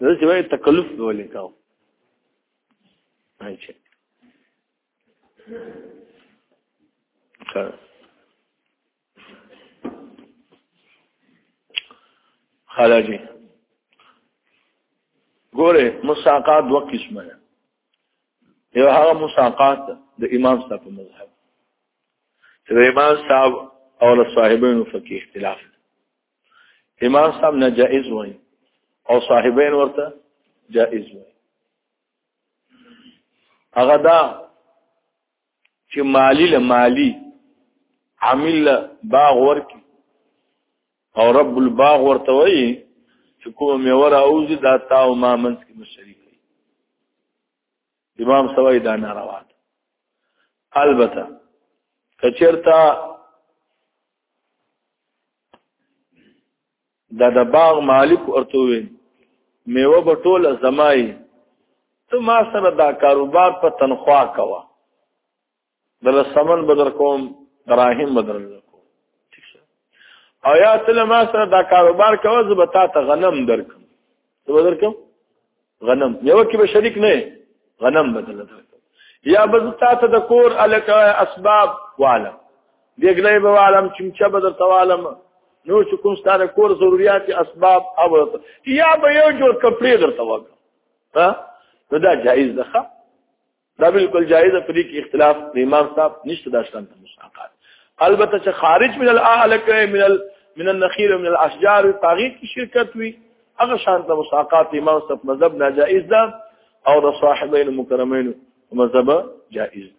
دا چې وایي تکلف به ولې کاو اچھا خلاجی ګوره مساقات دوه قسمه ده یو هغه مساقات د امام صاحب په مذهب چې د امام صاحب او له صاحبینو فقې اختلاف امام صاحب نه جائز وای او صاحبین ورته جائز وای هغه دا چې مالی له مالی عامل له باغ ورکی او رب الباغ ورته وای چې کوم میوه راوځي دا تا او ما منځ کې مشرک امام سوای دا ناروا ده البته کچرتا دا د باغ مالک ورته وي میوه به ټوله زمای ته ما سره دا کاروبار په تنخوا کوه دل سمن بدر کوم دراهم بدر کوم ٹھیک شه او یا تل ما سره دا کاروبار کوه زه به تا ته غنم درکم ته بدر کوم غنم یو کې به شریک نه غنم بدل درکم یا به تا ته د کور الک اسباب والم دګلې به والم چمچا بدر توالم نو چې کوم ستاره کور ضرورت اسباب او یا به یو جوړ کپڑے درته وکړه ها نو دا جایز ده دا بالکل جایز په دې کې اختلاف د امام صاحب نشته دا شان مساقات البته چې خارج من الاعلک من ال من النخيل ومن الاشجار طاغي کې شرکت وي هغه شان د مساقات امام صاحب مذهب ناجائز ده او د صاحبین مکرمین مذهب جائز ده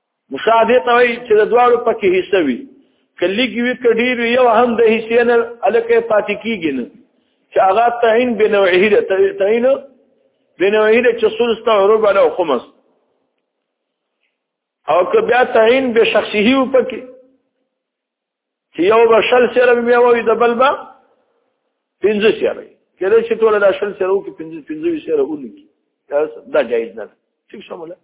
مشاهده ته وي چې د دواړو پکې حصہ وي کلیږي وي کډیر یو هم د حصے نه الکه پاتې کیږي نه چې هغه تعین بنوعه ده تعین بنوعه ده چې سلس ته ربع او خمس او که بیا تعین به شخصي هي پکې چې یو به شل سره بیا وي د بل به پنځه سره کله چې ټول دا شل سره وکړي پنځه پنځه سره ولګي دا جایز نه ٹھیک شموله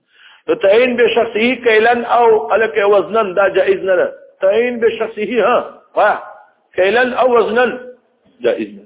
نو تعین به شخصي کیلن او الک وزنن دا جایز نه ده تعین به شخصي ها ها کیلن او وزنن جایز نه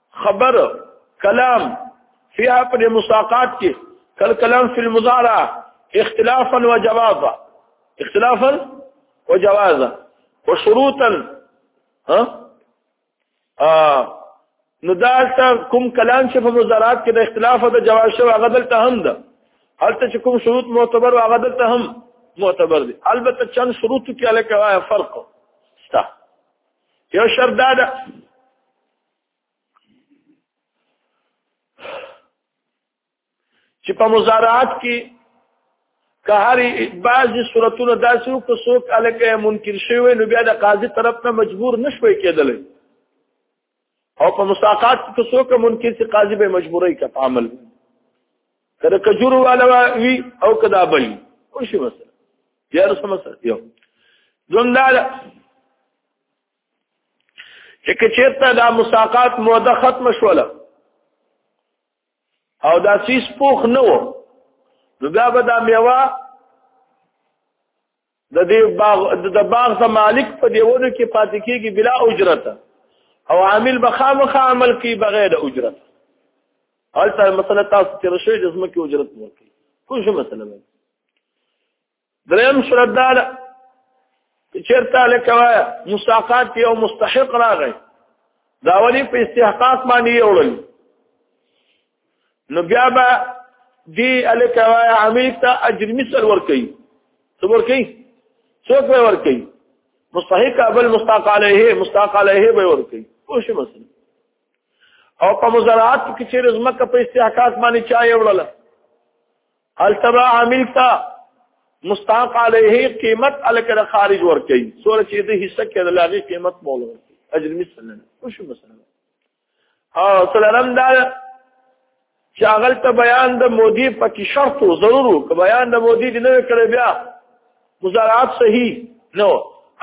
خبر کلام فيها پر مساقات کې کل کلام فی المضارع اختلافا وجوازا اختلافا وجوازا وشروطا ها اه نو دا کوم کلام چې په مضارعات کې د اختلاف او د جواز شو هغه دلته هم ده هلته چې کوم شروط معتبر هغه دلته هم معتبر دي البته چند شروط کې الکه فرق شته یو شرط دا ده چې په مزارعات کې که هر بعضی صورتونه داسې وو که څوک الکه منکر شوی نو بیا د قاضي طرف ته مجبور نشوي کېدلی او په مساقات کې څوک منکر چې قاضي به مجبورای کا عمل کړه کجور والا وی او کدا بل او شي مثلا یا رسول مثلا یو زمدار چې کچېرته دا مساقات موده ختم شوله او دا سیس پوخ نه و نو بیا به دا میوه د دې باغ د باغ ته مالک په دیونو کې پاتې کېږي بلا اجرت او عامل به خامخا عمل کوي بغیر د اجرت هلته مسله تاسو تیر شوي جسمه کې اجرت ورکړي کوم څه مسله ده دریم صورت دا ده چې چېرته لکه وایه مساقات کې یو مستحق راغی دا ولي په استحقاق باندې یې وړل نو بیا به دی الکه وای عمیق ته اجر مثل ور کوي څو ور کوي څوک به ور کوي مستحق ابل مستحق علیه مستحق علیه به ور کوي خو شي مثلا او په مزارات کې چې رزمکه په استحقاق باندې چا یې وړل التبا عامل تا مستحق علیه قیمت الکره خارج ور کوي سور چې د حصہ کې د لاغي قیمت مولا اجر مثلا وش مثلا او سلام دا شاغل ته بیان د مودي پکې شرط او ضرورو که بیان د مودي نه کړی بیا مزارعات صحیح نو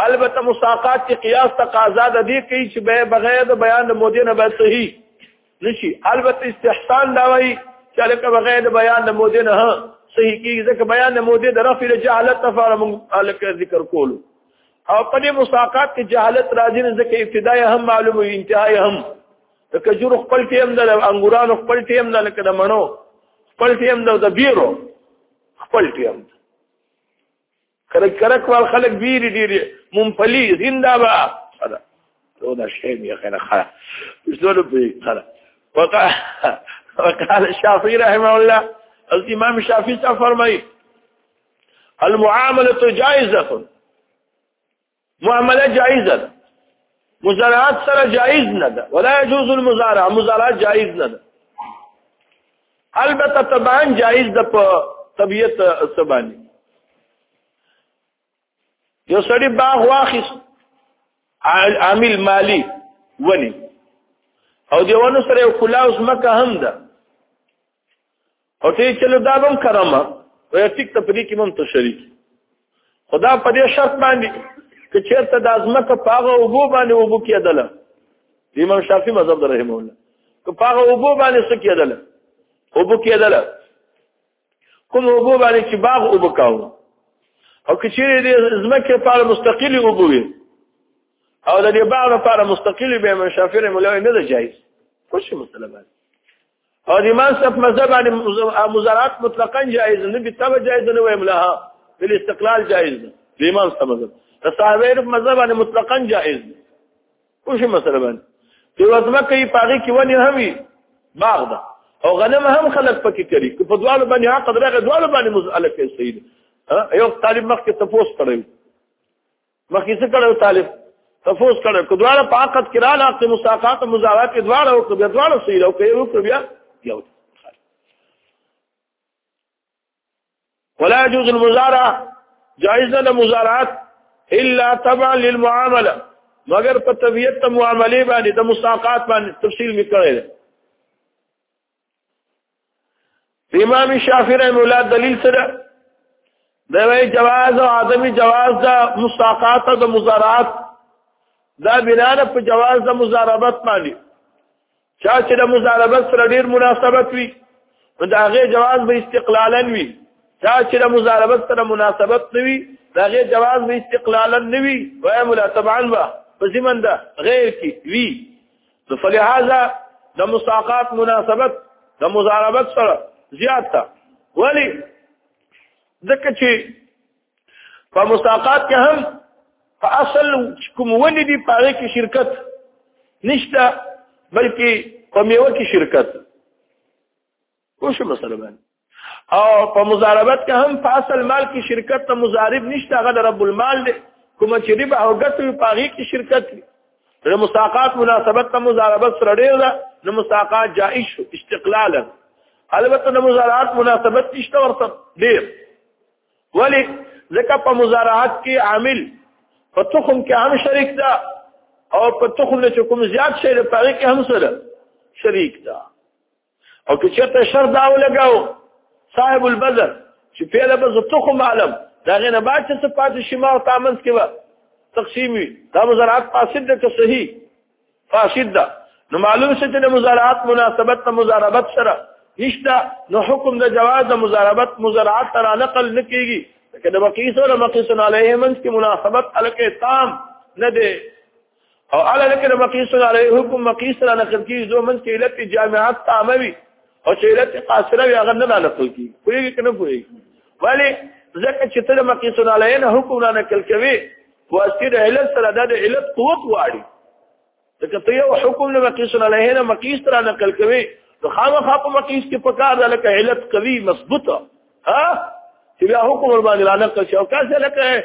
البته مساقات کې قیاس تقاضا د دې کوي چې به بغیر د بیان د مودي نه به صحیح نشي البته استحسان دا وایي چې لکه بغیر د بیان د مودې نه صحیح کیږي ځکه بیان د مودې د رفع له جهالت لپاره موږ لکه ذکر کولو او په دې مساقات کې جهالت راځي نه ځکه ابتدای هم معلومه وي انتهای هم د کجور خپل ټیم د انګورانو خپل ټیم د لکه د مڼو خپل ټیم د بیرو خپل ټیم کرک کرک وال خلک ویری ډیر مونپلی زنده با صدا لو دا شی می خنه خره زړه په خره وقع وقال الشافعي رحمه الله الامام الشافعي فرمای المعامله جائزه معامله جائز ده مزارعات سره جائز نه ده ولا يجوز المزارعه مزارعات جائز نه ده البته طبعا جائز ده په طبيعت سبانه یو سړی باغ واخیس عامل مالی ونی او دیوانو سره یو کلاوس مکه هم ده او ته چې له دابم کرامه وای ټیک ته پرې کې مم ته شریک خدا په دې شرط باندې چې چیرته د ازمکه پاغه وبو باندې وبو کېدله امام شافعي مذهب رحمه الله که پاغه وبو باندې څه کېدله وبو کېدله کوم وبو باندې چې باغ وبو کاو او که چیرې د ازمکه په مستقلی وبو وي او د دې باغ لپاره مستقلی به امام شافعي رحمه الله نه ده جایز خوشي مسله باندې او د امام صاحب مذهب باندې مزارات مطلقا جائز نه به تبع جائز نه ویم لها په استقلال جائز نه د امام صاحب مذهب د صاحب مذهب باندې مطلقا جائز نه کوم شي مسله باندې چې وزمه کوي پاغي کې ونی همي باغ ده او غنم هم خلک پکې کوي که په دوالو باندې حق درغه دوالو باندې مسأله کې صحیح ده یو طالب مخ کې تفوس کړی مخکې څه کړو طالب تفوس کړو کو دواړه په عقد کې را لاقه مساقات مزاوات کې دواړه او بیا دواړه سیل او کوي او بیا یو ولا يجوز المزارعه جائز نه مزارعات الا تبع للمعامله مگر په طبيعت معاملې باندې د مساقات باندې تفصیل میکړل امام شافعی رحم الله دلیل سره دا وی جواز او عدمی جواز دا مستاقات او د مزارات دا بنا نه په جواز د مزاربت باندې چا چې د مزاربت سره ډیر مناسبت وي نو دا غي جواز به استقلالا وي چا چې د مزاربت سره مناسبت نه وي دا غي جواز به استقلالا نه وي وایم لا طبعا با په زمن دا غیر کی وی نو فلهذا د مساقات مناسبت د مزاربت سره زیات تا ولی ځکه چې په مساقات کې هم په اصل کوم ونی دی پاره کې شرکت نشته بلکې په میوه کې شرکت پوه شو مسله باندې او په مضاربت کې هم په اصل مال کې شرکت ته مضارب نشته هغه د رب المال دی کوم چې ربا او ګټه په هغه کې شرکت دی د مستاقات مناسبت ته مضاربت سره ډیر ده نو مستاقات جائز شو استقلالا البته د مضارعات مناسبت نشته ورته ډیر ولی ځکه په مضارعات کې عامل په تخم کې هم شریک ده او په تخم له کوم زیات شی لپاره کې هم سره شریک ده او که چېرته شر دا ولګاو صاحب البذر چې پیله به زه ته خو معلم دا غې نه بعد څه پاتې شي ما او تامنس کې به تقسیم وي دا مزارعات فاسد ده که صحیح فاسد ده نو معلوم شي چې د مزارعات مناسبت ته مزاربت سره نشته نو حکم د جواز د مزاربت مزارعات تر نقل نکېږي که د مقیس او مقیس علیه منځ کې مناسبت الکه تام نه دی او اعلی لکه د مقیس علی حکم مقیس را نقل کیږي زو من کې علت جامعات تعموي او چې علت قاصره وي هغه نه را نقل کیږي کوي کنه کوي ولی ځکه چې تر مقیس علی نه حکم را نقل کوي واسطه د علت سره د علت قوت واړي ځکه ته یو حکم نه مقیس علی نه مقیس را نقل کوي نو خامخا په مقیس کې پکار ده لکه علت قوي مضبوطه ها چې بیا حکم باندې را نقل شي او کاسه لکه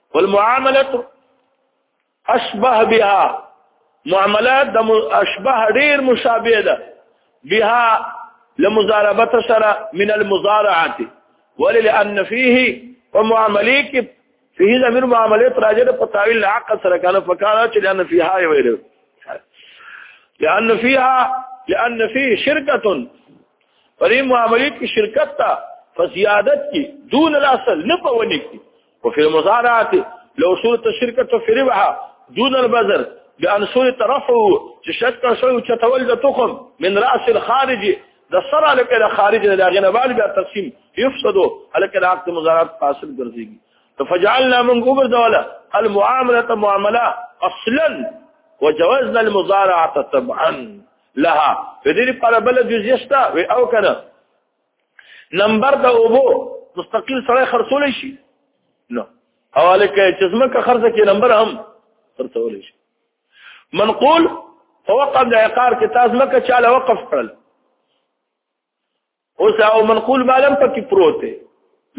والمعامله اشبه بها معاملات د اشبه ډیر مشابه ده بها لمزاربت سره من المزارعه وللان فيه ومعامليك فيه ضمير معاملات راجع په تعویل العقد سره کنه فقاله چې لان فيها ویل لان فيها لان فيه شركه پرې معاملې کې شرکت تا فزيادت کې دون الاصل نه پونې کې وفي المزارعات لو صورت الشركة في ربحها دون البذر بأن سوء ترفعه چې شکر شوی چتول د تخم من راس الخارج د سره لکه د خارج د غنه بال بیا تقسیم یفسدو الکه د عقد مزارات فاسد ګرځيږي فجعلنا من قبر دوله المعامله معامله اصلا وجوزنا المزارعه طبعا لها فدې لپاره بل جزیه شته او کنه نمبر د اوبو مستقل سره خرڅول شي نو حواله کې چې زمکه خرڅه کې نمبر هم خرڅول شي منقول توقف د عقار کې تاسو مکه چاله وقف کړل اوس او منقول بالم پکې پروت دی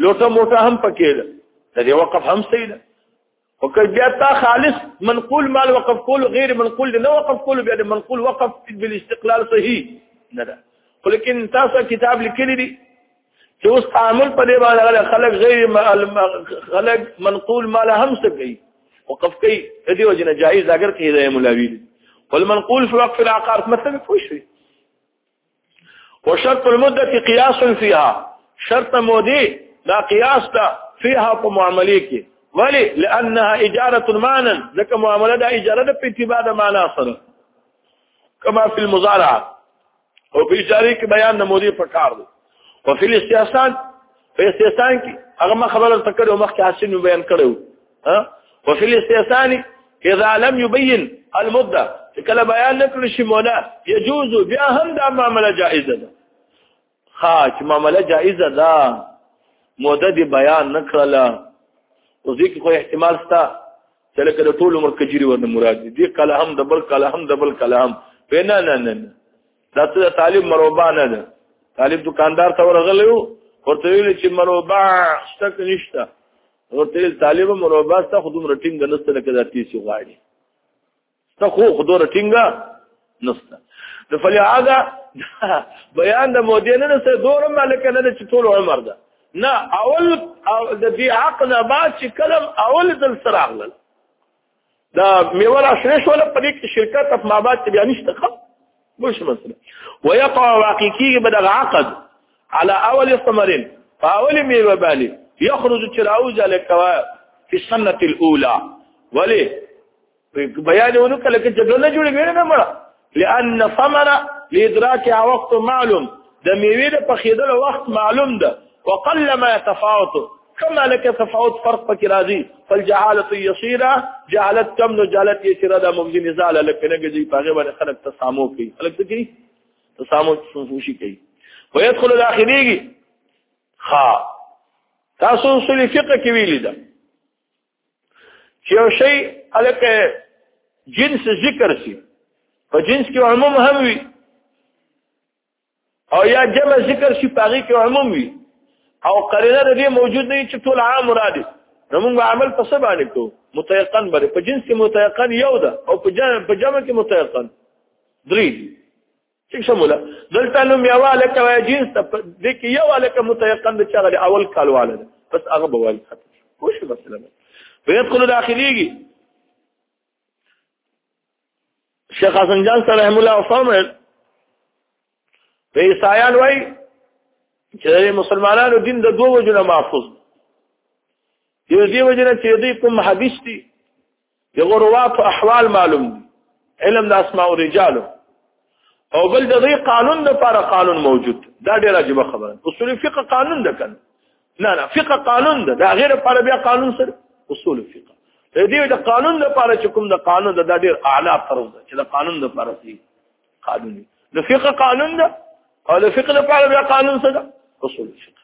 لوټه موټه هم پکې ده د دې وقف هم صحیح ده او که بیا تا خالص منقول مال وقف کول غیر منقول نه وقف کول بیا د منقول وقف بالاستقلال صحیح نه ده ولیکن تاسو کتاب لیکلی دی چې اوس تعامل په دې باندې خلک غیر خلک منقول مال هم څه کوي وقف کوي د دې وجنه جایز اگر کې دی ملاوی والمنقول في وقف العقار مثلا فوشي وشرط المدة قياس فيها شرط مودي دا قياس دا فيها په معاملې کې ولی لانها اجاره معنا ځکه معامله دا اجاره د اتباع د معنا سره کما فی المضارعه او په اجاره کې بیان د مودي په کار دی او فی الاستحسان په استحسان کې هغه ما خبره تکړه او مخکې حسن بیان کړو ها او فی الاستحسان اذا لم يبين المده کله بیان نکړ شي مولا يجوز بیا هم دا معاملې جائزه ده خاص معاملې جائزه ده موده دی بیان نکړه او ځکه خو احتمال ستا چې لکه د ټول عمر کجري ورنه مراد دي کله هم دبل کله هم دبل کله هم نه نه نه دا ته طالب مروبا نه ده طالب دکاندار ته ورغلی و ورته ویل چې مروبا شته که نشته ورته ویل طالب مروبا ستا خو دومره ټینګه نسته لکه دا تیسي غواړي ستا خو خو دومره ټینګه نسته نو فلهذا بیان د مودې نه نسته دومره مالک نه ده چې ټول عمر ده نه اول د دې حق نه بعد چې کلم اول دل سره اغلل دا میوه لا شنه شو په دې کې شرکت اف مابات بیا نشته خو مش مسله ويقع واقعي بدغ عقد على اول ثمر فاول میوه باندې يخرج تراوج لكوا في السنه الاولى ولي بیان ونو کله کې جګړه جوړې وینې نه مړه لأن ثمره لإدراكها وقت معلوم د میوې د پخېدل وخت معلوم ده وقل ما يتفاوت كما لك تفاوت فرق پکې راځي فالجهاله يصيره جهالت کم نو جهالت یې چې دا ممکن زال لکه نه ګرځي په هغه باندې خلک تسامو کوي خلک څه کوي تسامو خوشي کوي ويدخل الاخريږي خا تاسو اصول فقه کې ویل ده چې یو شی الکه جنس ذکر شي په جنس کې عموم هم وي او یا جمع ذکر شي په هغه کې عموم وي او قرینه د دې موجود نه چې ټول عام مراد نو موږ عمل په څه باندې کو متيقن باندې په جنس کې متيقن یو ده او په جمع په جمع کې متيقن درې ٹھیک شه مولا دلته نو میواله کوي جنس ته د کې یو الکه متيقن د چغل اول کالواله بس هغه بوال ختم خو شو بس لمه ويدخل داخليږي شیخ حسن جان صلی رحم الله فرمایل په عیسایان وای چې مسلمانانو دین د دوه وجنه محفوظ یو دی وجنه چې دوی کوم حدیث دي دغه روات او احوال معلوم دي علم د اسماء الرجال او بل د دې قانون د لپاره قانون موجود دا ډېر عجیب خبره اصول فقه قانون ده کنه نه نه فقه قانون ده دا غیر لپاره بیا قانون سره اصول فقه د دې د قانون د لپاره چې کوم د قانون د ډېر اعلی طرز ده چې د قانون د لپاره سي قانون د فقه قانون ده او د فقه لپاره بیا قانون سره اصول فقه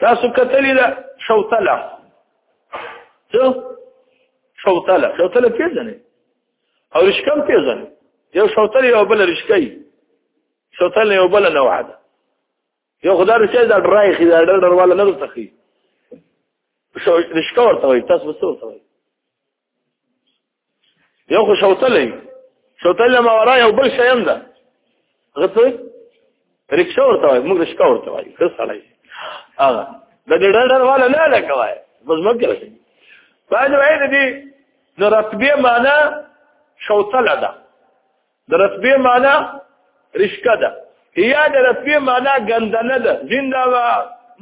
تاسو کتلی دا شوتله څه شوتله شوتله پیژنې او رشکم پیژنې یو شوتله یو بل رشکای شوتله یو بل نوع ده یو خدای رشکای دا ډرای خې دا ډر ډرواله نه تخی شو رشکا ورته وي تاسو څه ورته وي یو خو شوتلې شوتلې ما ورا یو بل شیم ده غته رکشا ورته وای موږ رکشا ورته وای څه سړی هغه د ډډر والا نه لګوای بس موږ راځي باید وای دې نو رتبه معنا شوتله ده د رتبه معنا رشکه ده یا د رتبه معنا ګندنه ده زنده وا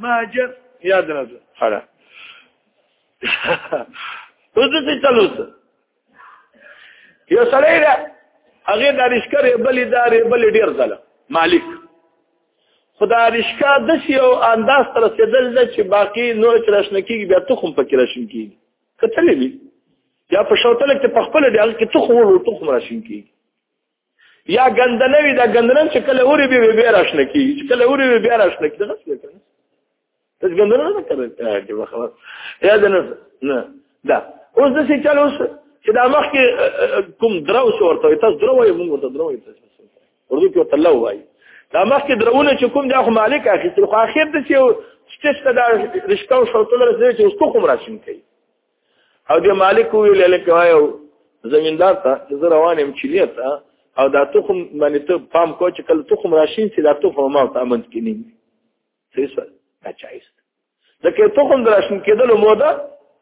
ماجر یا د رتبه خره اوس دې چلوس یو سړی ده هغه د رشکه ریبلې دا ریبلې ډیر ځله مالک خدا رشکا د یو انداز تر رسیدل چې باقی نور چرشنکیږي بیا تخم پکې راشم کیږي کتلې یا په شوتل کې په خپل ډول کې تخم ورو تخم راشین کی یا ګندنه وي دا ګندنه چې کله اوري به به راشنه کی چې کله اوري به به راشنه کی دا څه کوي تاسو ګندنه نه کوي چې خلاص یا دا نه نه دا اوس د څه چلو چې دا مخ کې کوم درو څه ورته تاسو درو یې موږ ورته درو یې تاسو ورته کې تلو وایي دا مخ کې درونه چې کوم دا خو مالک اخیستل خو اخر د څه چې څه دا رښتو شوتل رسېږي چې اوس کوم راشین کوي او د مالک ویل لکه وایو زمیندار ته زه روان یم چلیه ته او دا تخم باندې ته پام کو چې کله تخم راشین چې دا تخم ما ته امن کې نه صحیح سره دا چایس لکه تخم درشن کېدل موده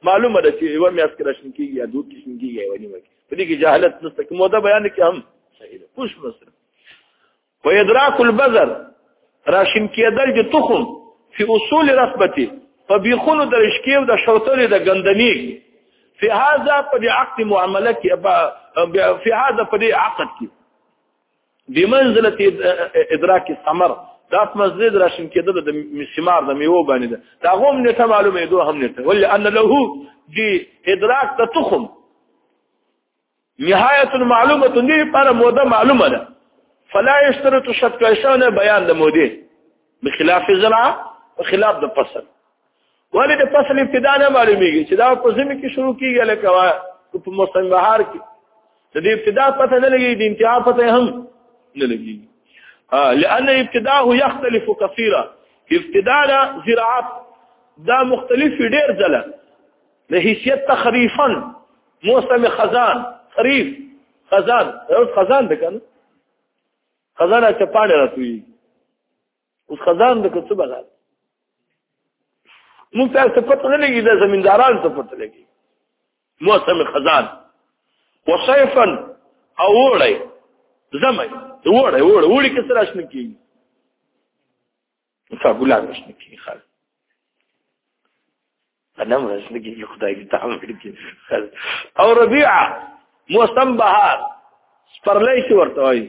معلومه ده چې یو میاس کې راشین کېږي یا دوه کېږي یا ونی وکړي په دې کې جهالت نشته کومه ده بیان کې هم صحیح ده خوش مسره و ادراک البذر راشم کېدل د تخم فی اصول رتبته په بیخونو د رشکیو د شوتلې د ګندنی فی هذا په دې عقد معامله کې فی هذا په دې عقد کې بمنزله ادراک الثمر دا په مسجد راشن کېدل د سیمار د میوه باندې ده دا هم نه ته معلومه دوه هم نه ته ولې ان له دی ادراک ته تخم نهایت معلومه دې لپاره موده معلومه ده فلا یشترط شرط ایشانه بیان د موده بخلاف زرع وخلاف د فصل ولې د فصل ابتدا نه معلومیږي چې دا په زمي کې شروع کیږي لکه په موسم بهار کې د دې ابتدا پته نه لګي د انتها پته هم نه لګي ها لأن ابتداه يختلف كثيرا ابتداء زراعت دا مختلف ډیر ځله د حیثیت تخریفن موسم خزان خریف خزان اوس خزان د کنه خزان چې پاڼې راتوي اوس خزان د څه بلل موږ ته څه پته نه لګي د زمینداران څه پته لګي موسم خزان وصيفا او وړي زمي وړي وړي وړي کې سره شنه کیږي صابولا روش نه کیږي خال انا روش نه کیږي خدای دې تعام کړی خال او ربيعه موسم بهار سپرلې شو ورته وایي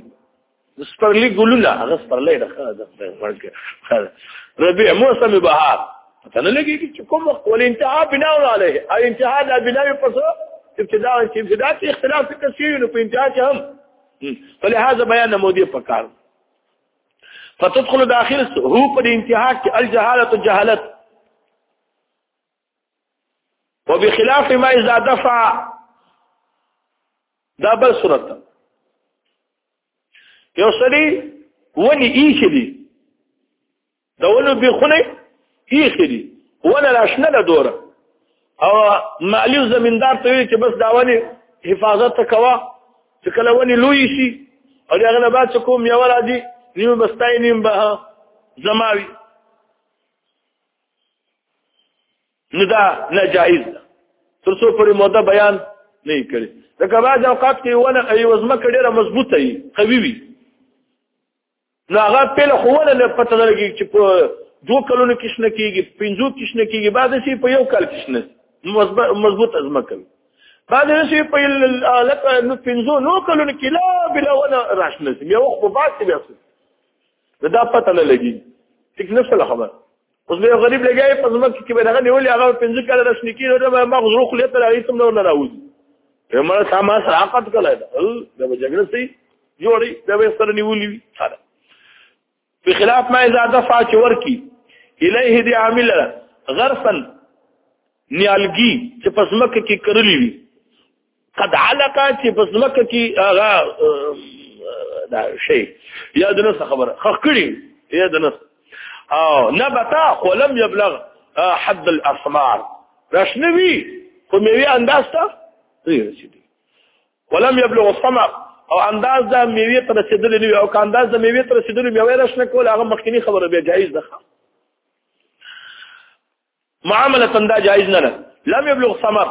سپرلې ګلونه هغه سپرلې د خاله د ورکه ربيع موسم بهار ته نه لګيږي چې کوم وخت ول انتها بنا عليه او انتها د بنا په څه ابتداء چې ابتداء کې اختلاف کثیر نو په انتها کې هم فلهذا بیان مودي پکار فتدخل داخل هو په انتها کې الجهاله جهالت وبخلاف ما اذا دفع دا بل صورت ده یو سړی ونی ایخې دي د ونو بیخونه ایخې دي ونه لا شنه ده دوره او مالی زمیندار ته وی چې بس دا ونی حفاظت ته کوا چې کله ونی لوی شي او هغه نه بعد کوم یو راځي نیو بستای نیم به زماوي نو دا ناجایز ده تر څو پورې موده بیان نه کړي دا کبا د اوقات کې ونه ای وزمه کړي را مضبوطه وي قوي وي نو هغه په لخوله نه پته لګي چې په دوه کلونو کې شنه کیږي پنځو کې شنه کیږي بعد شي په یو کال کې شنه مضبوط ازمه کوي بعد شي په لکه نو پنځو نو کلونو کې لا بلا ولا راشنه یو خو بعد بیا څه دا پته نه لګي څه نه خبره اوس به غریب لګای په زمکه کې به دغه نیولې هغه پنځه کاله رسمي کېږي نو به ما غزرو خلې ته راځي سم نور نه راوځي همړ ساما سراقت کله ده دا به جګړه سي جوړي دا به سره نیولې وي سره په خلاف ما اذا دفع چې ورکی الیه دی عامل غرسن نیالګي چې په زمکه کې کرلې وي قد علقه چې پس مکه کې هغه دا شی یا د نس خبره خخکړي یا د نس او نبتا ولم يبلغ حد الاسمار راشنوي په میوي انداز ته رسیدي ولم يبلغ الثمر او انداز دا میوي ته رسیدلی نه او که انداز دا میوي ته رسیدلی میوي راشنه کول هغه مخکنی خبره به جایز ده معامله دا جایز نه ده لم يبلغ ثمر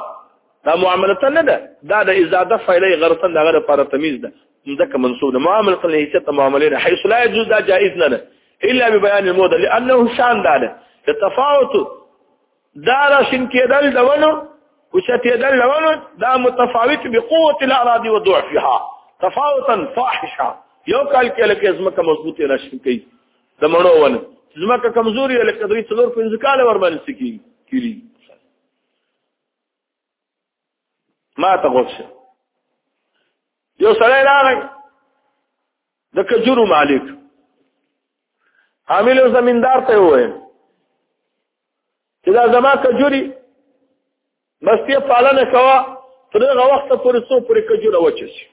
دا معامله نه ده دا د ازاده فعلی غرسن دغه لپاره تمیز ده ځکه منصوب ده معامله ته هیڅ معامله نه حيث لا يجوز دا جائز نه ده الا ببيان الموده لانه شان ده ده تفاوت دا راشن کېدل د ونو او شتېدل د ونو دا متفاوت بقوه الاراضي وضعفها تفاوتا فاحشا یو کال کې لکه زمکه مضبوطه راشن کوي د مڼو ونه زمکه کمزوري لکه درې څلور پنځه کاله ور باندې سکی کیږي ما ته غوښه یو سړی راغی د کجورو مالک حامل زمیندار ته وای چې دا زما کجوري بس ته پالنه کوا تر هغه وخت پورې څو پورې کجوره وچه شي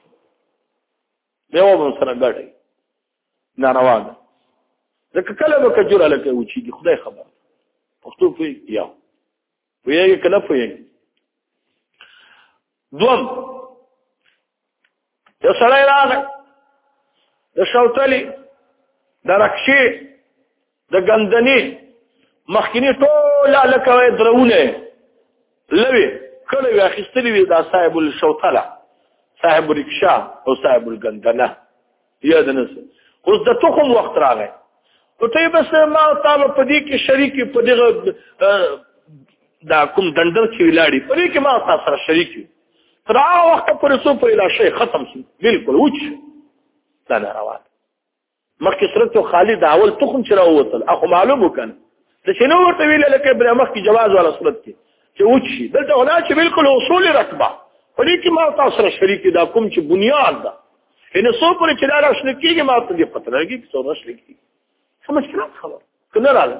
دیو به سره ګړی ناروا ده ځکه کله به کجور الکه و چې خدای خبر پښتو په یا په یې کله په یې دوم یو سړی راغی د شوتلی د رکشې د ګندنی مخکنی ټول لکه درونه لوي کړي وي اخیستلې وي دا صاحب الشوطله صاحب الرکشا او صاحب الګندنه یا د نس اوس د تخم وخت راغی او ته بس ما تعالی په دې کې شریک په دغه دا کوم دندر چې ولاړی په دې کې ما تاسو سره شریک یو تر هغه وخت پورې څو په لا شي ختم شي بالکل وچ دا نه روان مخکې سره ته خالی د اول تخم چې راووتل اخو معلوم وکړ د شنو ورته ویل لکه بل مخکې جواز ولا صورت کې چې وچی دلته ولا چې بالکل اصول رتبه په دې کې ما تاسو سره شریک دا کوم چې بنیاد ده ان څو پر چې دا راشل کېږي ما ته دې پته لګي چې څو راشل کېږي سمجھ کړه خبر کنه راځه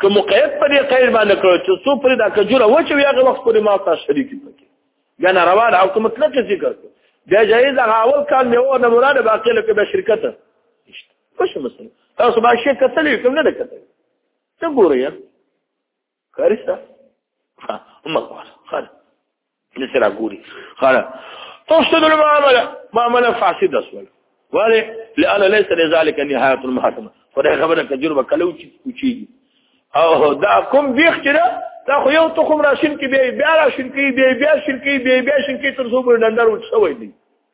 که مقید په دې قید باندې کړو چې څو پرې دا کجوره و چې هغه وخت پورې ما تاسو شریک پکې یا نه روان او کوم مطلق ذکر کړو دا جایز هغه اول کال مې و نه مراد باقي لکه به شرکت خوش مسله تاسو به شي کتلې کوم نه کتلې څنګه ګورئ کارسته هم خلاص خلاص نسې را ګوري خاله تفسد المعامله معامله فاسده سول ولی لأن ليس لذلك نهاية المحاكمه خدای خبره تجربه کلو چې کوچیږي او دا کوم بیخ چې دا خو یو تخم راشین کې بیا بیا راشین کې بیا بیا شین کې بیا بیا شین کې تر څو بر ډندر وڅوي دي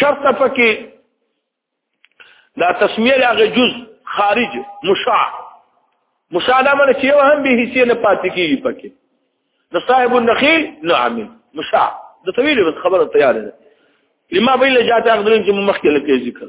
شرط پکې دا تسمیه لاغه جز خارج مشاع مشاع دا معنی چې یو هم به حصے نه پاتې کیږي پکې د صاحب النخیل نو عامل مشاع د طویل بس خبره تیار ده لما بین لجات اقدرین چې مخکې لکه ذکر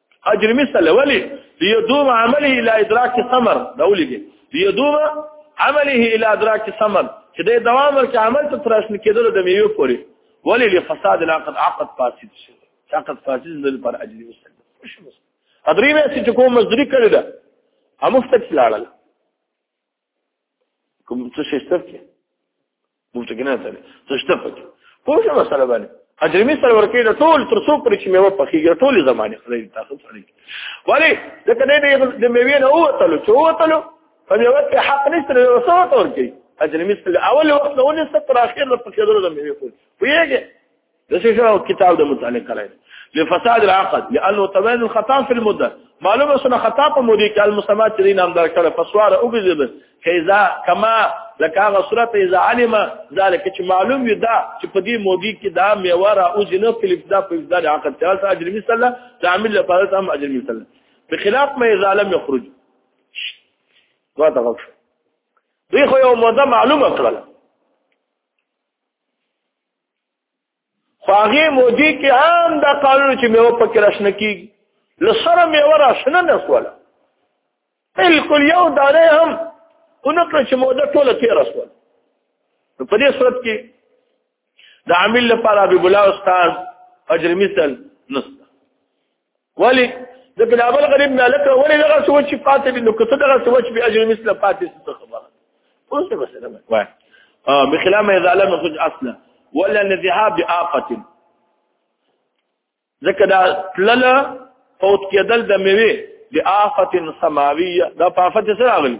اجر مثل ولي ليدوم عمله الى ادراك ثمر دا ولګي ليدوم عمله الى ادراك ثمر چې د دوام ورکې عمل ته ترشن کېدل د میوه پوري ولي لفساد العقد عقد فاسد شي عقد فاسد د پر اجر مثل مش مثل ادري مې چې کوم مزدوري کړی دا هم مفتک لاړل کوم څه شته کې مونږ ټګنه سره څه شته پکې پوه شو مسله باندې اجرمی سره ورکی د ټول تر څو پر چې میوه پخېږي ټولې زمانه خدای تاسو سره ولی ځکه دې د میوې نه وتلو چې وتلو په میوه کې حق نشته نو څه وته ورکی اجرمی سره اول وخت نه ونیسته تر اخر له پخېدلو د میوې پورې ویږي د څه شو کتاب د متعلق کړی لفساد العقد لانه تبين الخطا في المده معلومه سره خطا په مودي کې المسمات چې نام در کړ فسوار او بزب کیزا کما لکه هغه صورت اذا علم ذلك چې معلوم یو دا چې په دې مودي کې دا میوه را او جنو په ابتدا په ابتدا د عقد ته اجر می صلی الله تعامل لپاره هم اجر می صلی بخلاف ما اذا لم يخرج وا تا غوښ دوی خو یو موده معلومه کړل خو هغه مودي کې عام دا قانون چې میوه پکې راشنه کیږي لسره میوه راشنه نه کوله بالکل یو دانه هم اونکه چې موده ټوله تیر شول نو په دې صورت کې د عامل لپاره به بلا استاد اجر مثل نسته ولی د بلابل غریب نه لکه ولی دغه سوچ پاتې دي نو کته دغه سوچ به اجر مثله پاتې څه خبره اوس څه مسله وای اه بخلاف اذا لم يخرج اصلا ولا لذهاب باقه ځکه دا تلله فوت کېدل د میوه د آفت سماویه دا په آفت سره راغلی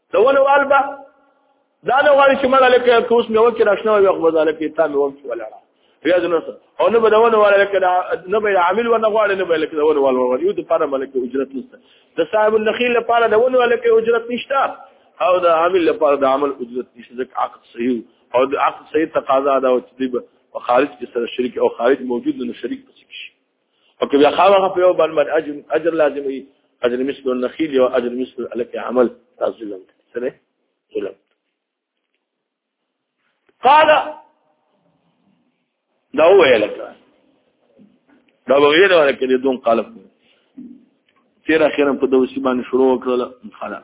د ونو وال به دا نه غواړي چې مړه لکه کوس مې وکړي راشنه وي خو ځاله کې تا مې وکړي ولاړه بیا د نو او نه بدونه ولا لکه نه به عامل ونه غواړي نه به لکه دونه ولا ولا یو د پاره ملک اجرت نشته د صاحب النخیل لپاره د ونه لکه اجرت نشته او د عامل لپاره د عمل اجرت نشته ځکه عقد صحیح او د عقد صحیح تقاضا دا او چې دی په خارج کې سره شریک او خارج موجود نه شریک پسې شي او که بیا خامخا په یو باندې اجر اجر لازم وي اجر مثل النخيل او اجر مثل الک عمل تاسو ظلم سره ظلم قال دا هو لك دا بغیر ورکه دي دون قالب تیر اخیرا په دوسی باندې شروع وکړه خلاص